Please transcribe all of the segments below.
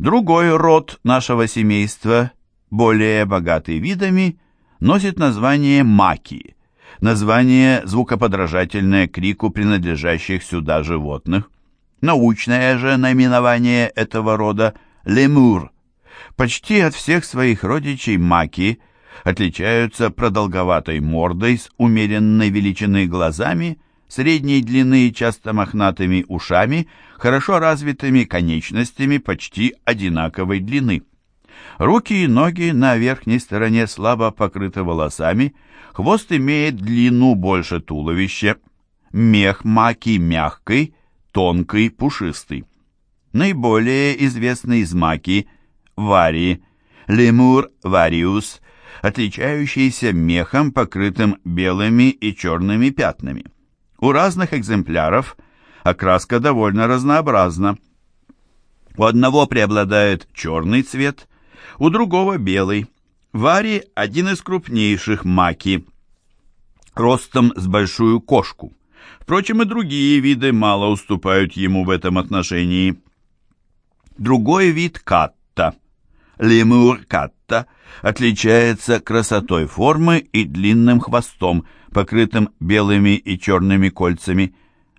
Другой род нашего семейства, более богатый видами, носит название маки, название звукоподражательное крику принадлежащих сюда животных. Научное же наименование этого рода – лемур. Почти от всех своих родичей маки отличаются продолговатой мордой с умеренной величиной глазами – средней длины и часто мохнатыми ушами, хорошо развитыми конечностями почти одинаковой длины. Руки и ноги на верхней стороне слабо покрыты волосами, хвост имеет длину больше туловища, мех маки мягкий, тонкий, пушистый. Наиболее известный из маки – вари, лемур вариус, отличающийся мехом, покрытым белыми и черными пятнами. У разных экземпляров окраска довольно разнообразна. У одного преобладает черный цвет, у другого белый. Вари – один из крупнейших маки, ростом с большую кошку. Впрочем, и другие виды мало уступают ему в этом отношении. Другой вид катта, лемур катта, отличается красотой формы и длинным хвостом – покрытым белыми и черными кольцами.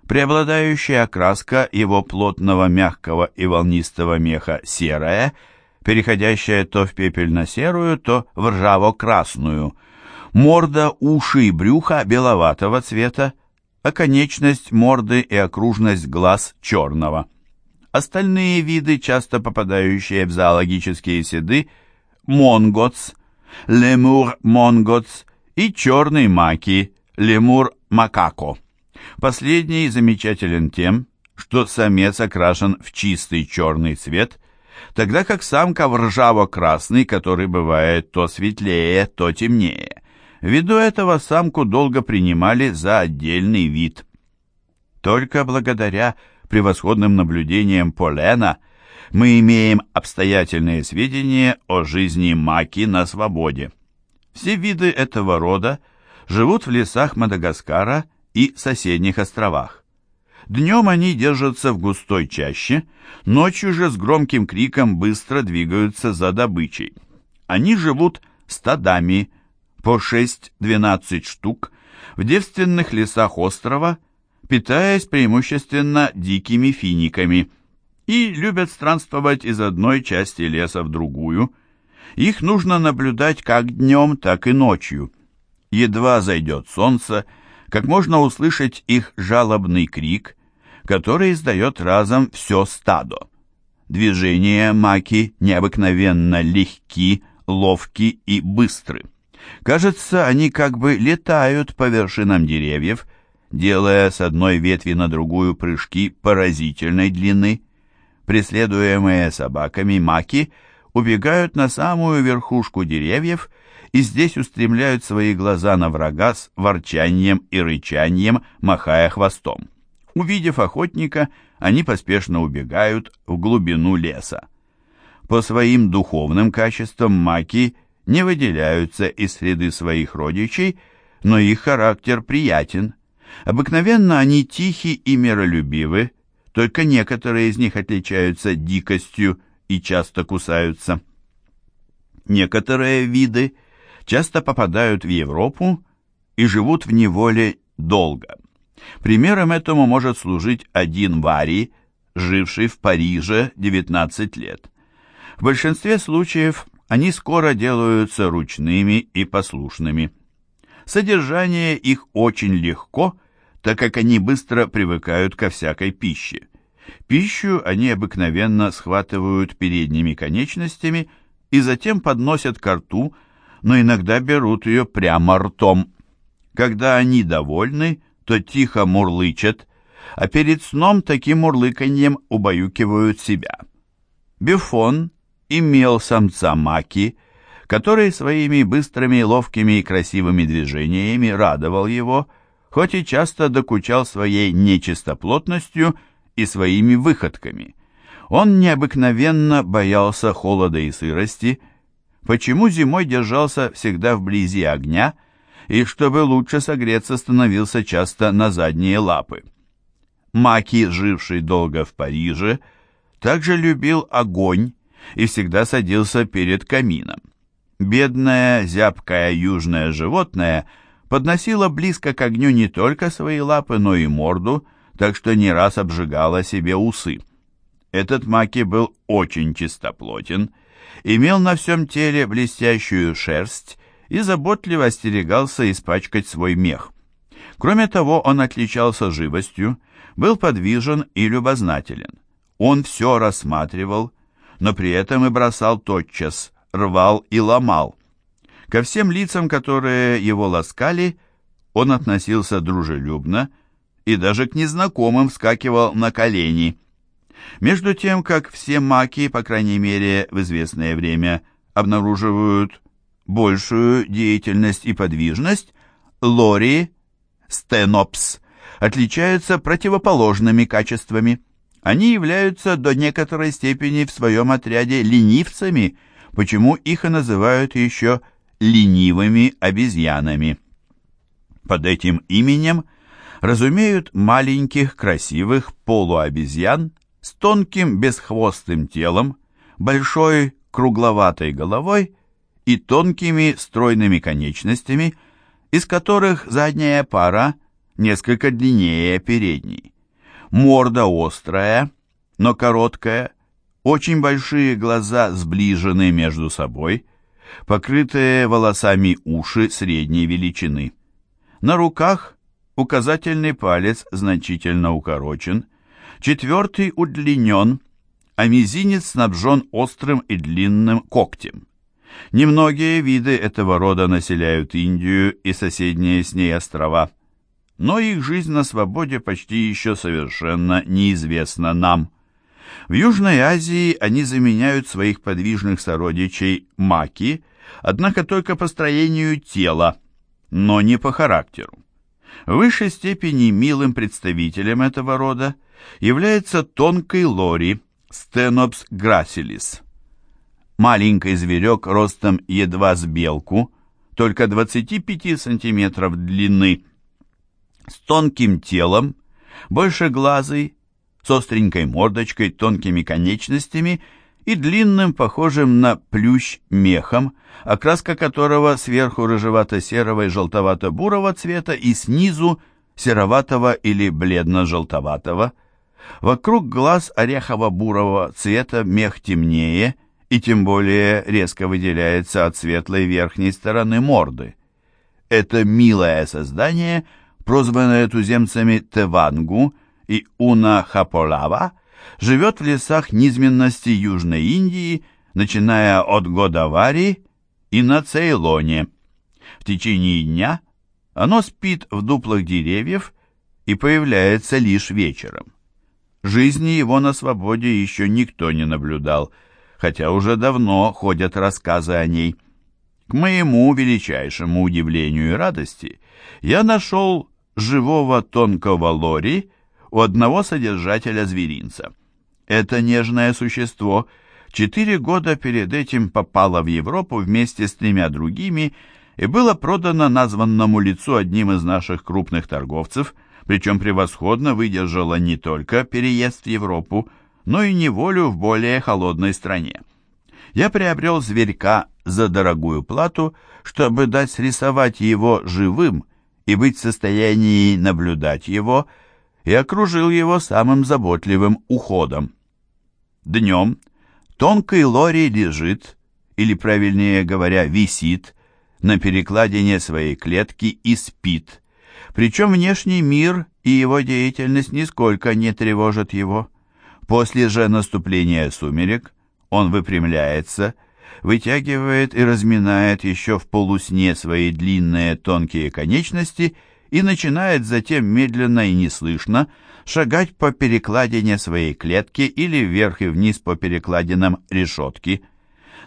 Преобладающая окраска его плотного, мягкого и волнистого меха серая, переходящая то в пепельно-серую, то в ржаво-красную. Морда, уши и брюхо беловатого цвета, а конечность морды и окружность глаз черного. Остальные виды, часто попадающие в зоологические седы, монготс, лемур монготс и черный маки, лемур макако. Последний замечателен тем, что самец окрашен в чистый черный цвет, тогда как самка в ржаво-красный, который бывает то светлее, то темнее. Ввиду этого самку долго принимали за отдельный вид. Только благодаря превосходным наблюдениям Полена мы имеем обстоятельные сведения о жизни маки на свободе. Все виды этого рода живут в лесах Мадагаскара и соседних островах. Днем они держатся в густой чаще, ночью же с громким криком быстро двигаются за добычей. Они живут стадами по 6-12 штук в девственных лесах острова, питаясь преимущественно дикими финиками, и любят странствовать из одной части леса в другую – их нужно наблюдать как днем, так и ночью. Едва зайдет солнце, как можно услышать их жалобный крик, который издает разом все стадо. Движения маки необыкновенно легки, ловки и быстры. Кажется, они как бы летают по вершинам деревьев, делая с одной ветви на другую прыжки поразительной длины. Преследуемые собаками маки – убегают на самую верхушку деревьев и здесь устремляют свои глаза на врага с ворчанием и рычанием, махая хвостом. Увидев охотника, они поспешно убегают в глубину леса. По своим духовным качествам маки не выделяются из среды своих родичей, но их характер приятен. Обыкновенно они тихи и миролюбивы, только некоторые из них отличаются дикостью и часто кусаются. Некоторые виды часто попадают в Европу и живут в неволе долго. Примером этому может служить один варий, живший в Париже 19 лет. В большинстве случаев они скоро делаются ручными и послушными. Содержание их очень легко, так как они быстро привыкают ко всякой пище. Пищу они обыкновенно схватывают передними конечностями и затем подносят ко рту, но иногда берут ее прямо ртом. Когда они довольны, то тихо мурлычат, а перед сном таким мурлыканьем убаюкивают себя. Бюфон имел самца Маки, который своими быстрыми, ловкими и красивыми движениями радовал его, хоть и часто докучал своей нечистоплотностью и своими выходками. Он необыкновенно боялся холода и сырости, почему зимой держался всегда вблизи огня и, чтобы лучше согреться, становился часто на задние лапы. Маки, живший долго в Париже, также любил огонь и всегда садился перед камином. Бедное, зябкое южное животное подносило близко к огню не только свои лапы, но и морду, так что не раз обжигало себе усы. Этот маки был очень чистоплотен, имел на всем теле блестящую шерсть и заботливо остерегался испачкать свой мех. Кроме того, он отличался живостью, был подвижен и любознателен. Он все рассматривал, но при этом и бросал тотчас, рвал и ломал. Ко всем лицам, которые его ласкали, он относился дружелюбно и даже к незнакомым вскакивал на колени. Между тем, как все маки, по крайней мере в известное время, обнаруживают большую деятельность и подвижность, лори, стенопс, отличаются противоположными качествами. Они являются до некоторой степени в своем отряде ленивцами, почему их и называют еще ленивыми обезьянами. Под этим именем разумеют маленьких красивых полуобезьян с тонким бесхвостым телом, большой кругловатой головой и тонкими стройными конечностями, из которых задняя пара несколько длиннее передней. Морда острая, но короткая, очень большие глаза сближены между собой, покрытые волосами уши средней величины. На руках указательный палец значительно укорочен, четвертый удлинен, а мизинец снабжен острым и длинным когтем. Немногие виды этого рода населяют Индию и соседние с ней острова, но их жизнь на свободе почти еще совершенно неизвестна нам. В Южной Азии они заменяют своих подвижных сородичей маки, однако только по строению тела, но не по характеру. В высшей степени милым представителем этого рода является тонкий лори Стенопс грасилис. Маленький зверек ростом едва с белку, только 25 сантиметров длины, с тонким телом, больше глазый, с остренькой мордочкой, тонкими конечностями и длинным, похожим на плющ мехом, окраска которого сверху рыжевато-серого и желтовато-бурого цвета и снизу сероватого или бледно-желтоватого. Вокруг глаз орехово-бурого цвета мех темнее и тем более резко выделяется от светлой верхней стороны морды. Это милое создание, прозванное туземцами Тевангу и Уна Хаполава, живет в лесах низменности Южной Индии, начиная от Годавари и на Цейлоне. В течение дня оно спит в дуплах деревьев и появляется лишь вечером. Жизни его на свободе еще никто не наблюдал, хотя уже давно ходят рассказы о ней. К моему величайшему удивлению и радости я нашел живого тонкого лори у одного содержателя зверинца. Это нежное существо четыре года перед этим попало в Европу вместе с тремя другими и было продано названному лицу одним из наших крупных торговцев – причем превосходно выдержала не только переезд в Европу, но и неволю в более холодной стране. Я приобрел зверька за дорогую плату, чтобы дать срисовать его живым и быть в состоянии наблюдать его, и окружил его самым заботливым уходом. Днем тонкий лори лежит, или, правильнее говоря, висит, на перекладине своей клетки и спит, причем внешний мир и его деятельность нисколько не тревожат его. После же наступления сумерек он выпрямляется, вытягивает и разминает еще в полусне свои длинные тонкие конечности и начинает затем медленно и неслышно шагать по перекладине своей клетки или вверх и вниз по перекладинам решетки.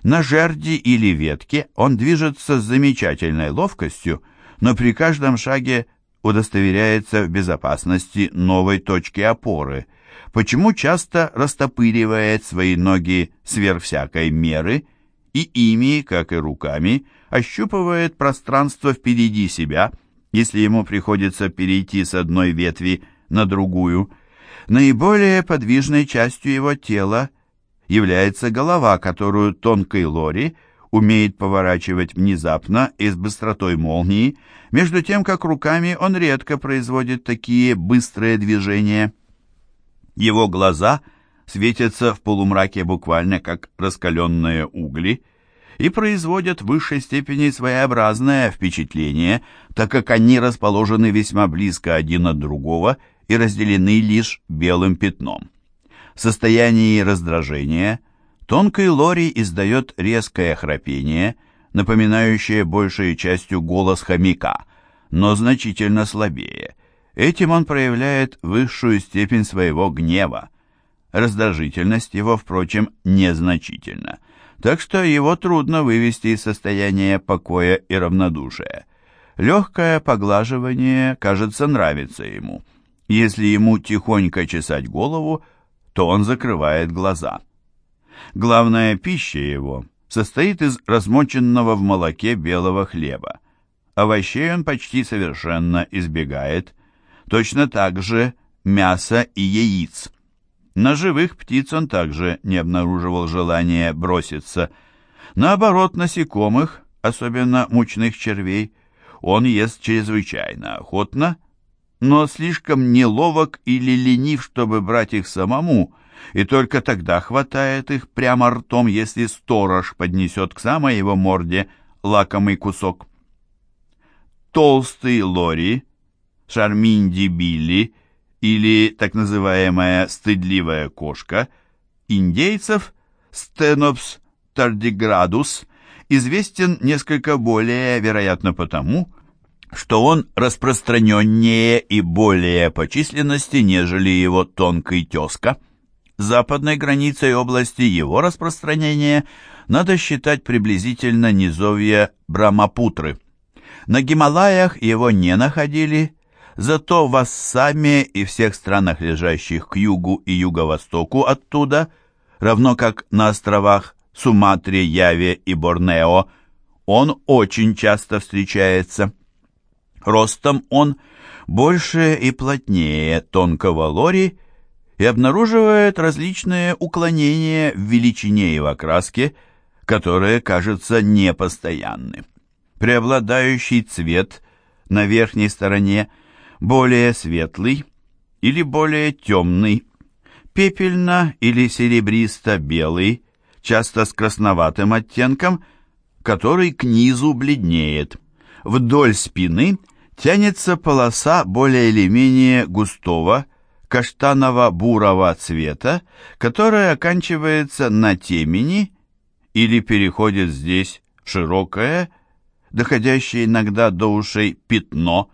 На жерди или ветке он движется с замечательной ловкостью, но при каждом шаге удостоверяется в безопасности новой точки опоры, почему часто растопыривает свои ноги сверх всякой меры и ими, как и руками, ощупывает пространство впереди себя, если ему приходится перейти с одной ветви на другую. Наиболее подвижной частью его тела является голова, которую тонкой Лори умеет поворачивать внезапно и с быстротой молнии, между тем как руками он редко производит такие быстрые движения. Его глаза светятся в полумраке буквально как раскаленные угли и производят в высшей степени своеобразное впечатление, так как они расположены весьма близко один от другого и разделены лишь белым пятном. В состоянии раздражения тонкий Лори издает резкое храпение, напоминающее большей частью голос хомяка, но значительно слабее. Этим он проявляет высшую степень своего гнева. Раздражительность его, впрочем, незначительна, так что его трудно вывести из состояния покоя и равнодушия. Легкое поглаживание, кажется, нравится ему. Если ему тихонько чесать голову, то он закрывает глаза. Главная пища его состоит из размоченного в молоке белого хлеба. Овощей он почти совершенно избегает, точно так же мяса и яиц. На живых птиц он также не обнаруживал желания броситься. Наоборот, насекомых, особенно мучных червей, он ест чрезвычайно охотно но слишком неловок или ленив, чтобы брать их самому, и только тогда хватает их прямо ртом, если сторож поднесет к самой его морде лакомый кусок. Толстый Лори, Шарминди Билли или так называемая стыдливая кошка индейцев Стенопс тардиградус известен несколько более, вероятно, потому, что он распространеннее и более по численности, нежели его тонкий тезка. Западной границей области его распространения надо считать приблизительно низовья Брамапутры. На Гималаях его не находили, зато в Ассаме и всех странах, лежащих к югу и юго-востоку оттуда, равно как на островах Суматре, Яве и Борнео, он очень часто встречается. Ростом он больше и плотнее тонкого лори и обнаруживает различные уклонения в величине и в окраске, которые, кажется, непостоянны. Преобладающий цвет на верхней стороне более светлый или более темный, пепельно- или серебристо-белый, часто с красноватым оттенком, который к низу бледнеет. Вдоль спины – тянется полоса более или менее густого каштаново-бурого цвета, которая оканчивается на темени или переходит здесь в широкое, доходящее иногда до ушей пятно,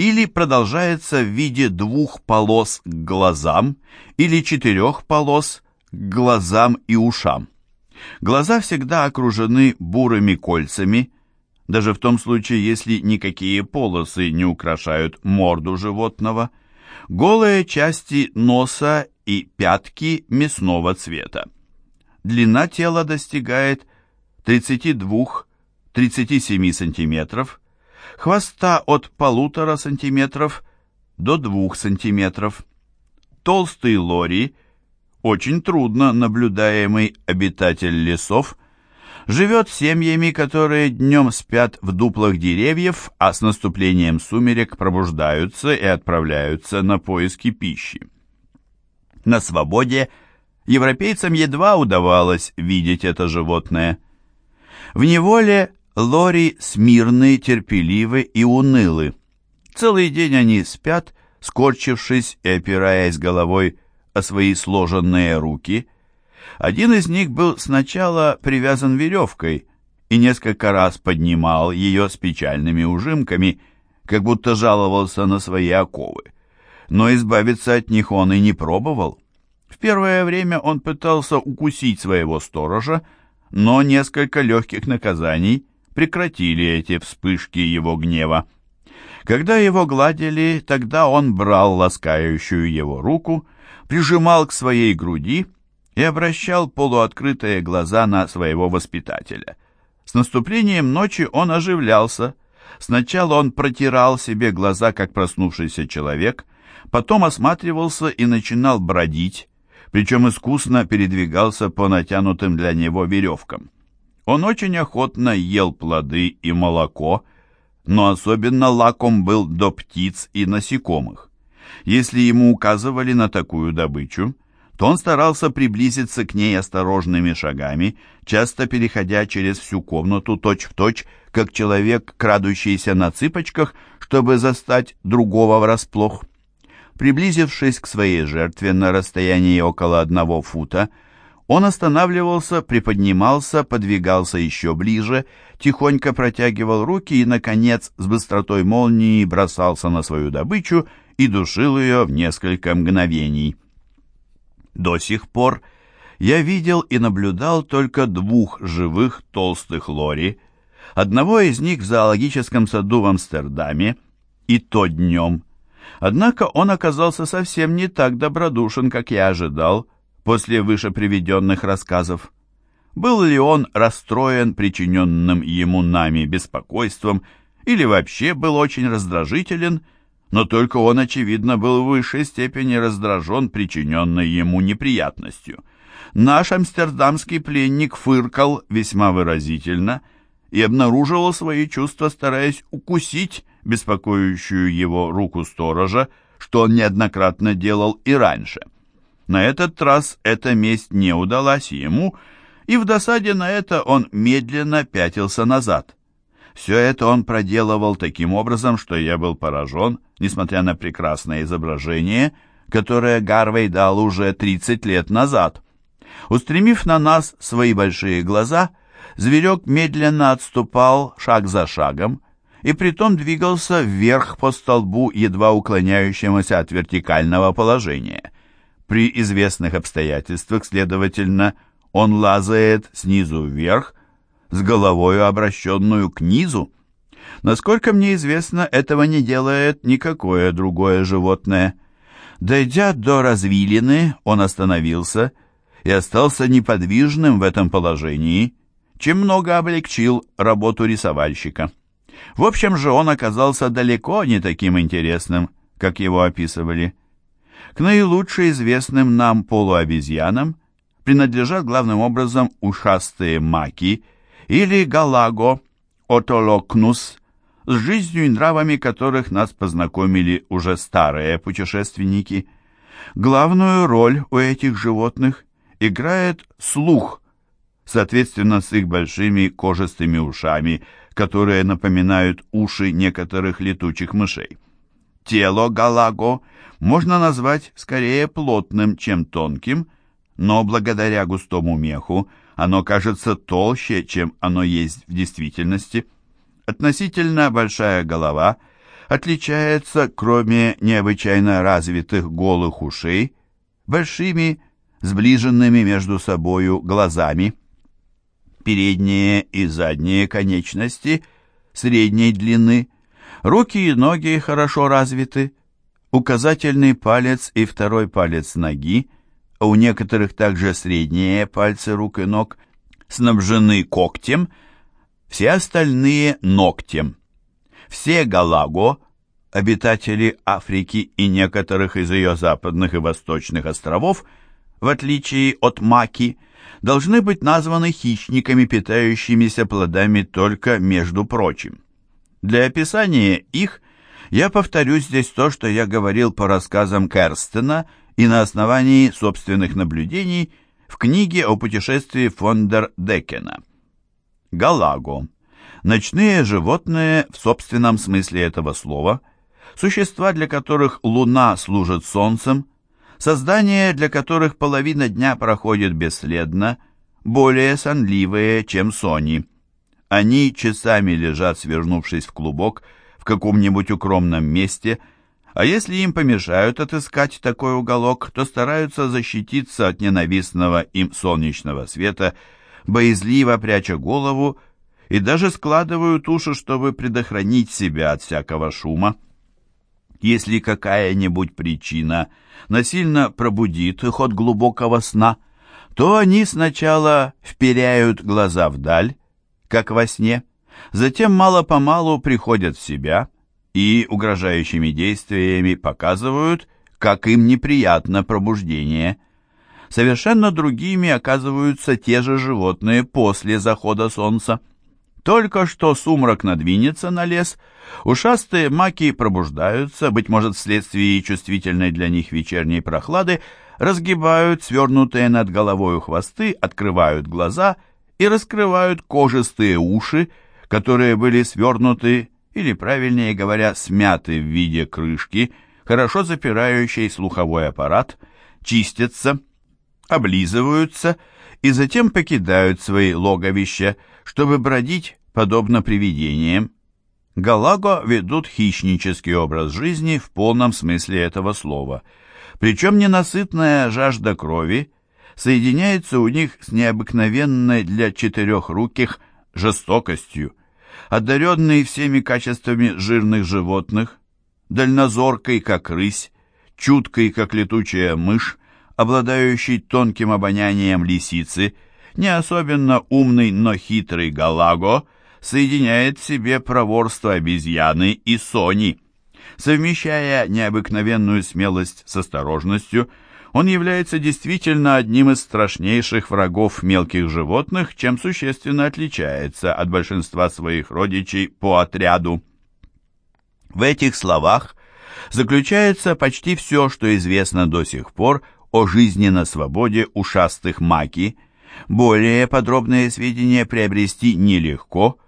или продолжается в виде двух полос к глазам или четырех полос к глазам и ушам. Глаза всегда окружены бурыми кольцами, даже в том случае, если никакие полосы не украшают морду животного. Голые части носа и пятки мясного цвета. Длина тела достигает 32-37 см, хвоста от полутора сантиметров до 2 сантиметров. Толстый лори, очень трудно наблюдаемый обитатель лесов, живет семьями, которые днем спят в дуплах деревьев, а с наступлением сумерек пробуждаются и отправляются на поиски пищи. На свободе европейцам едва удавалось видеть это животное. В неволе лори смирны, терпеливы и унылы. Целый день они спят, скорчившись и опираясь головой о свои сложенные руки – один из них был сначала привязан веревкой и несколько раз поднимал ее с печальными ужимками, как будто жаловался на свои оковы. Но избавиться от них он и не пробовал. В первое время он пытался укусить своего сторожа, но несколько легких наказаний прекратили эти вспышки его гнева. Когда его гладили, тогда он брал ласкающую его руку, прижимал к своей груди и обращал полуоткрытые глаза на своего воспитателя. С наступлением ночи он оживлялся. Сначала он протирал себе глаза, как проснувшийся человек, потом осматривался и начинал бродить, причем искусно передвигался по натянутым для него веревкам. Он очень охотно ел плоды и молоко, но особенно лаком был до птиц и насекомых. Если ему указывали на такую добычу, то он старался приблизиться к ней осторожными шагами, часто переходя через всю комнату точь-в-точь, точь, как человек, крадущийся на цыпочках, чтобы застать другого врасплох. Приблизившись к своей жертве на расстоянии около одного фута, он останавливался, приподнимался, подвигался еще ближе, тихонько протягивал руки и, наконец, с быстротой молнии бросался на свою добычу и душил ее в несколько мгновений. До сих пор я видел и наблюдал только двух живых толстых лори, одного из них в зоологическом саду в Амстердаме, и то днем. Однако он оказался совсем не так добродушен, как я ожидал, после вышеприведенных рассказов. Был ли он расстроен причиненным ему нами беспокойством, или вообще был очень раздражителен – но только он, очевидно, был в высшей степени раздражен причиненной ему неприятностью. Наш амстердамский пленник фыркал весьма выразительно и обнаруживал свои чувства, стараясь укусить беспокоящую его руку сторожа, что он неоднократно делал и раньше. На этот раз эта месть не удалась ему, и в досаде на это он медленно пятился назад. Все это он проделывал таким образом, что я был поражен, несмотря на прекрасное изображение, которое Гарвей дал уже 30 лет назад. Устремив на нас свои большие глаза, зверек медленно отступал шаг за шагом, и притом двигался вверх по столбу, едва уклоняющемуся от вертикального положения. При известных обстоятельствах, следовательно, он лазает снизу вверх, с головою обращенную к низу. Насколько мне известно, этого не делает никакое другое животное. Дойдя до развилины, он остановился и остался неподвижным в этом положении, чем много облегчил работу рисовальщика. В общем же, он оказался далеко не таким интересным, как его описывали. К наилучше известным нам полуобезьянам принадлежат главным образом ушастые маки – или Галаго, Отолокнус, с жизнью и нравами которых нас познакомили уже старые путешественники. Главную роль у этих животных играет слух, соответственно с их большими кожистыми ушами, которые напоминают уши некоторых летучих мышей. Тело Галаго можно назвать скорее плотным, чем тонким, но благодаря густому меху оно кажется толще, чем оно есть в действительности. Относительно большая голова отличается, кроме необычайно развитых голых ушей, большими, сближенными между собою глазами. Передние и задние конечности средней длины, руки и ноги хорошо развиты, указательный палец и второй палец ноги – а у некоторых также средние пальцы рук и ног снабжены когтем, все остальные ногтем. Все галаго, обитатели Африки и некоторых из ее западных и восточных островов, в отличие от маки, должны быть названы хищниками, питающимися плодами только между прочим. Для описания их я повторю здесь то, что я говорил по рассказам Керстена – и на основании собственных наблюдений в книге о путешествии Фондер Декена. Галаго. Ночные животные в собственном смысле этого слова, существа, для которых луна служит солнцем, создания, для которых половина дня проходит бесследно, более сонливые, чем сони. Они часами лежат, свернувшись в клубок, в каком-нибудь укромном месте – а если им помешают отыскать такой уголок, то стараются защититься от ненавистного им солнечного света, боязливо пряча голову и даже складывают уши, чтобы предохранить себя от всякого шума. Если какая-нибудь причина насильно пробудит их от глубокого сна, то они сначала вперяют глаза вдаль, как во сне, затем мало-помалу приходят в себя – и угрожающими действиями показывают, как им неприятно пробуждение. совершенно другими оказываются те же животные после захода солнца. Только что сумрак надвинется на лес, ушастые маки пробуждаются, быть может, вследствие чувствительной для них вечерней прохлады, разгибают свернутые над головой хвосты, открывают глаза и раскрывают кожистые уши, которые были свернуты, или, правильнее говоря, смяты в виде крышки, хорошо запирающей слуховой аппарат, чистятся, облизываются и затем покидают свои логовища, чтобы бродить подобно привидениям. Галаго ведут хищнический образ жизни в полном смысле этого слова. Причем ненасытная жажда крови соединяется у них с необыкновенной для четырехруких жестокостью. Одаренный всеми качествами жирных животных, дальнозоркой, как рысь, чуткой, как летучая мышь, обладающий тонким обонянием лисицы, не особенно умный, но хитрый Галаго, соединяет в себе проворство обезьяны и сони. Совмещая необыкновенную смелость с осторожностью, он является действительно одним из страшнейших врагов мелких животных, чем существенно отличается от большинства своих родичей по отряду. В этих словах заключается почти все, что известно до сих пор о жизни на свободе ушастых маки. Более подробные сведения приобрести нелегко,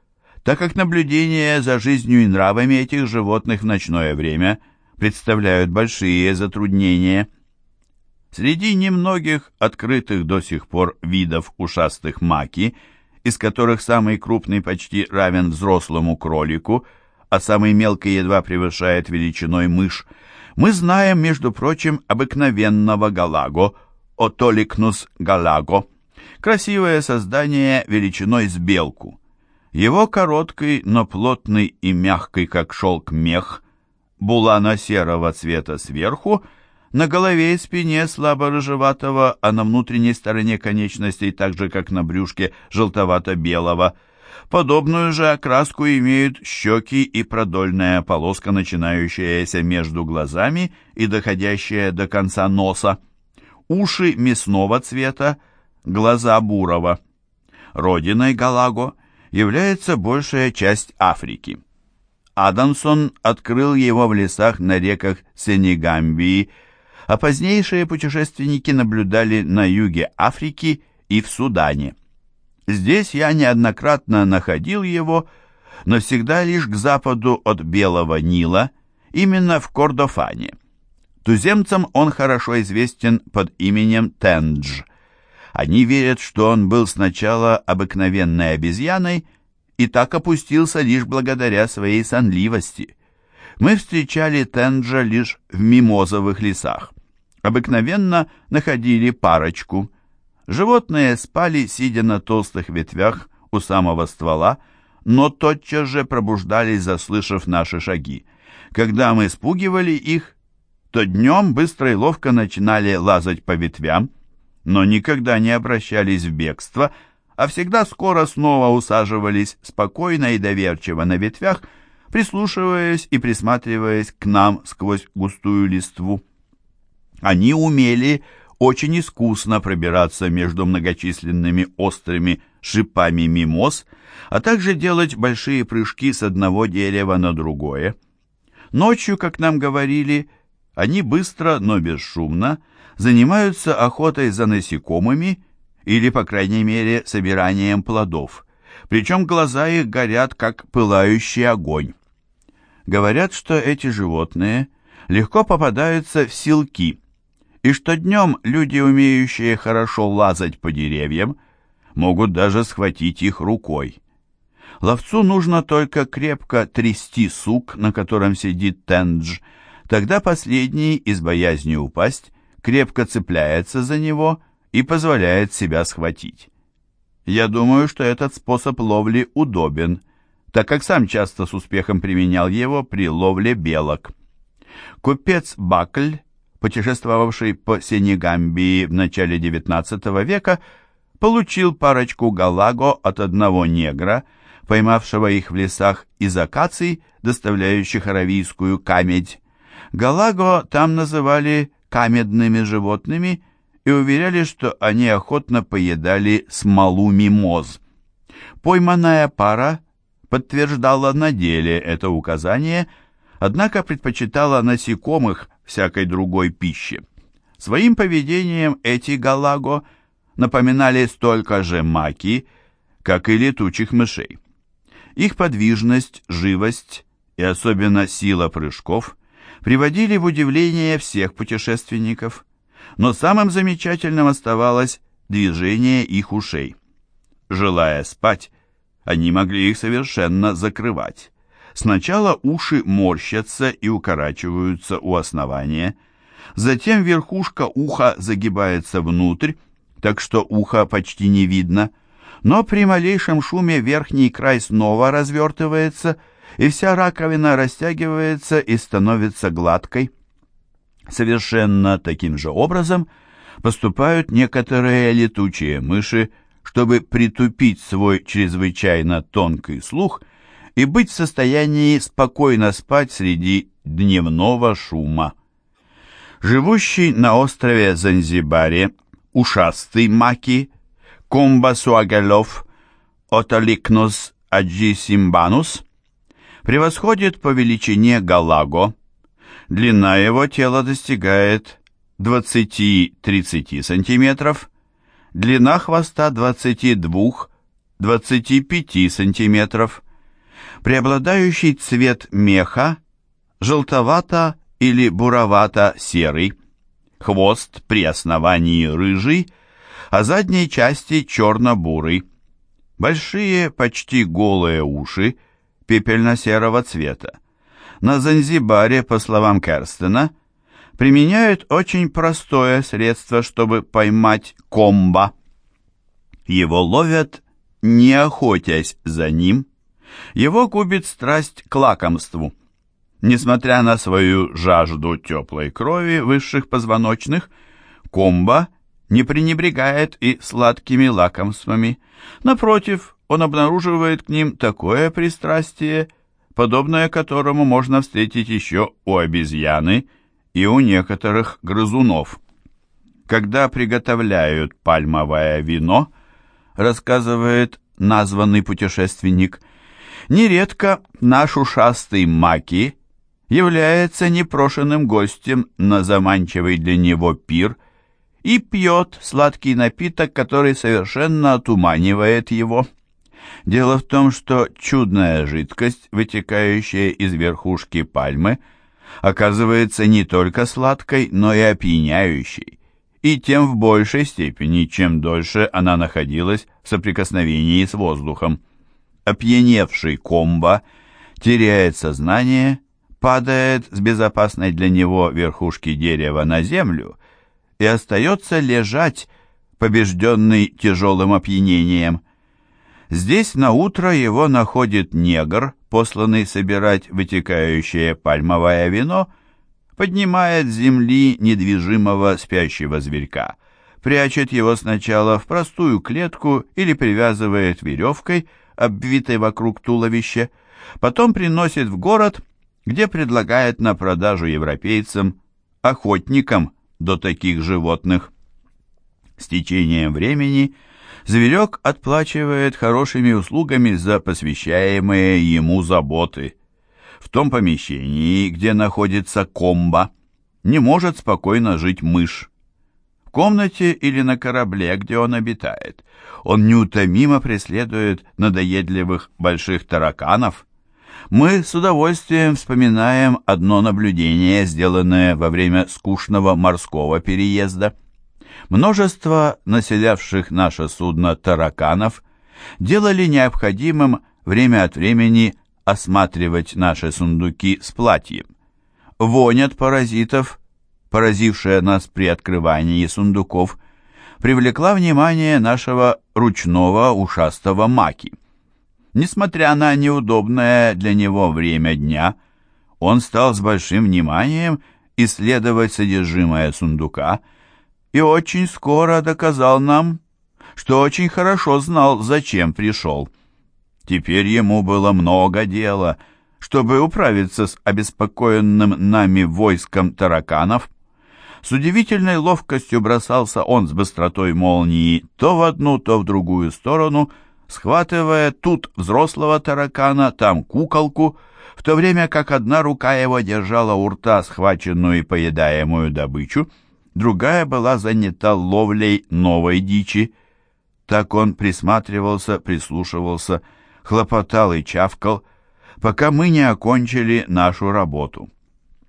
так как наблюдения за жизнью и нравами этих животных в ночное время представляют большие затруднения. Среди немногих открытых до сих пор видов ушастых маки, из которых самый крупный почти равен взрослому кролику, а самый мелкий едва превышает величиной мышь, мы знаем, между прочим, обыкновенного галаго, отоликнус галаго, красивое создание величиной с белку. Его короткий, но плотный и мягкий, как шелк, мех, булано-серого цвета сверху, на голове и спине слабо-рыжеватого, а на внутренней стороне конечностей, так же как на брюшке, желтовато-белого – Подобную же окраску имеют щеки и продольная полоска, начинающаяся между глазами и доходящая до конца носа. Уши мясного цвета, глаза бурого. Родиной Галаго является большая часть Африки. Адамсон открыл его в лесах на реках Сенегамбии, а позднейшие путешественники наблюдали на юге Африки и в Судане. Здесь я неоднократно находил его, но всегда лишь к западу от Белого Нила, именно в Кордофане. Туземцам он хорошо известен под именем Тендж. Они верят, что он был сначала обыкновенной обезьяной и так опустился лишь благодаря своей сонливости. Мы встречали Тенджа лишь в мимозовых лесах. Обыкновенно находили парочку – Животные спали, сидя на толстых ветвях у самого ствола, но тотчас же пробуждались, заслышав наши шаги. Когда мы спугивали их, то днем быстро и ловко начинали лазать по ветвям, но никогда не обращались в бегство, а всегда скоро снова усаживались спокойно и доверчиво на ветвях, прислушиваясь и присматриваясь к нам сквозь густую листву. Они умели очень искусно пробираться между многочисленными острыми шипами мимоз, а также делать большие прыжки с одного дерева на другое. Ночью, как нам говорили, они быстро, но бесшумно занимаются охотой за насекомыми или, по крайней мере, собиранием плодов, причем глаза их горят, как пылающий огонь. Говорят, что эти животные легко попадаются в силки, и что днем люди, умеющие хорошо лазать по деревьям, могут даже схватить их рукой. Ловцу нужно только крепко трясти сук, на котором сидит Тендж, тогда последний, из боязни упасть, крепко цепляется за него и позволяет себя схватить. Я думаю, что этот способ ловли удобен, так как сам часто с успехом применял его при ловле белок. Купец Бакль путешествовавший по Сенегамбии в начале XIX века, получил парочку галаго от одного негра, поймавшего их в лесах из акаций, доставляющих аравийскую камедь. Галаго там называли камедными животными и уверяли, что они охотно поедали смолу мимоз. Пойманная пара подтверждала на деле это указание, однако предпочитала насекомых всякой другой пищи. Своим поведением эти галаго напоминали столько же маки, как и летучих мышей. Их подвижность, живость и особенно сила прыжков приводили в удивление всех путешественников, но самым замечательным оставалось движение их ушей. Желая спать, они могли их совершенно закрывать. Сначала уши морщатся и укорачиваются у основания, затем верхушка уха загибается внутрь, так что ухо почти не видно, но при малейшем шуме верхний край снова развертывается, и вся раковина растягивается и становится гладкой. Совершенно таким же образом поступают некоторые летучие мыши, чтобы притупить свой чрезвычайно тонкий слух и быть в состоянии спокойно спать среди дневного шума. Живущий на острове Занзибаре ушастый маки Кумбасуагелов Отоликнус аджисимбанус превосходит по величине галаго. Длина его тела достигает 20-30 сантиметров, длина хвоста 22-25 сантиметров. Преобладающий цвет меха желтовато- или буровато-серый, хвост при основании рыжий, а задней части черно-бурый. Большие, почти голые уши пепельно-серого цвета. На Занзибаре, по словам Керстена, применяют очень простое средство, чтобы поймать комба. Его ловят, не охотясь за ним. Его губит страсть к лакомству. Несмотря на свою жажду теплой крови высших позвоночных, комба не пренебрегает и сладкими лакомствами. Напротив, он обнаруживает к ним такое пристрастие, подобное которому можно встретить еще у обезьяны и у некоторых грызунов. Когда приготовляют пальмовое вино, рассказывает названный путешественник, нередко наш ушастый маки является непрошенным гостем на заманчивый для него пир и пьет сладкий напиток, который совершенно отуманивает его. Дело в том, что чудная жидкость, вытекающая из верхушки пальмы, оказывается не только сладкой, но и опьяняющей, и тем в большей степени, чем дольше она находилась в соприкосновении с воздухом. Опьяневший комбо теряет сознание, падает с безопасной для него верхушки дерева на землю и остается лежать, побежденный тяжелым опьянением. Здесь на утро его находит негр, посланный собирать вытекающее пальмовое вино, поднимает с земли недвижимого спящего зверька, прячет его сначала в простую клетку или привязывает веревкой, обвитой вокруг туловища, потом приносит в город, где предлагает на продажу европейцам, охотникам до таких животных. С течением времени – зверек отплачивает хорошими услугами за посвящаемые ему заботы. В том помещении, где находится комба, не может спокойно жить мышь. В комнате или на корабле, где он обитает, он неутомимо преследует надоедливых больших тараканов. Мы с удовольствием вспоминаем одно наблюдение, сделанное во время скучного морского переезда. Множество населявших наше судно тараканов делали необходимым время от времени осматривать наши сундуки с платьем. Вонь от паразитов, поразившая нас при открывании сундуков, привлекла внимание нашего ручного ушастого маки. Несмотря на неудобное для него время дня, он стал с большим вниманием исследовать содержимое сундука и очень скоро доказал нам, что очень хорошо знал, зачем пришел. Теперь ему было много дела, чтобы управиться с обеспокоенным нами войском тараканов. С удивительной ловкостью бросался он с быстротой молнии то в одну, то в другую сторону, схватывая тут взрослого таракана, там куколку, в то время как одна рука его держала у рта схваченную и поедаемую добычу, другая была занята ловлей новой дичи. Так он присматривался, прислушивался, хлопотал и чавкал, пока мы не окончили нашу работу.